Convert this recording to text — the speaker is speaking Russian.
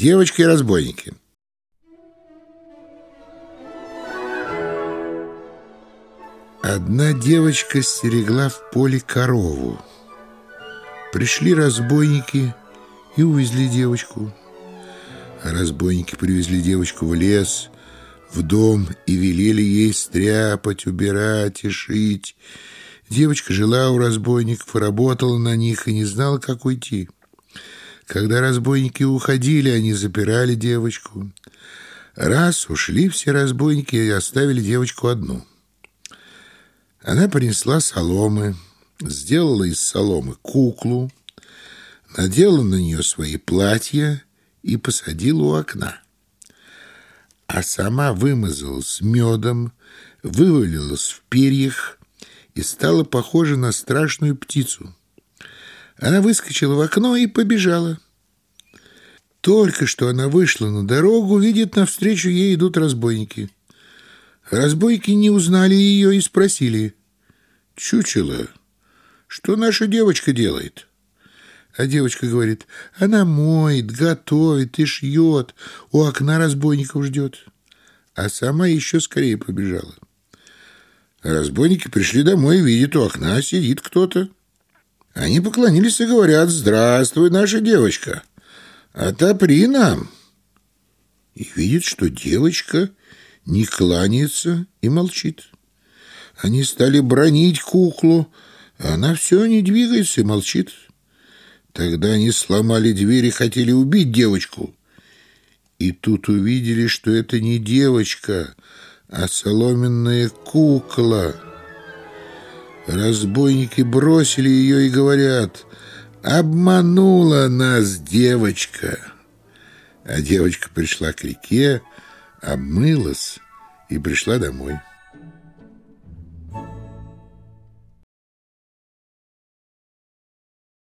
Девочка и разбойники. Одна девочка стерегла в поле корову. Пришли разбойники и увезли девочку. Разбойники привезли девочку в лес, в дом и велели ей стряпать, убирать и шить. Девочка жила у разбойников, работала на них и не знала, как уйти. Когда разбойники уходили, они запирали девочку. Раз ушли все разбойники и оставили девочку одну. Она принесла соломы, сделала из соломы куклу, надела на нее свои платья и посадила у окна. А сама вымазалась медом, вывалилась в перьях и стала похожа на страшную птицу. Она выскочила в окно и побежала. Только что она вышла на дорогу, видит, навстречу ей идут разбойники. Разбойники не узнали ее и спросили. «Чучело, что наша девочка делает?» А девочка говорит, она моет, готовит и шьет, у окна разбойников ждет. А сама еще скорее побежала. Разбойники пришли домой и видят, у окна сидит кто-то. Они поклонились и говорят, здравствуй, наша девочка, отопри нам. И видят, что девочка не кланяется и молчит. Они стали бронить куклу, а она все не двигается и молчит. Тогда они сломали дверь и хотели убить девочку. И тут увидели, что это не девочка, а соломенная кукла. Разбойники бросили ее и говорят, «Обманула нас девочка». А девочка пришла к реке, обмылась и пришла домой.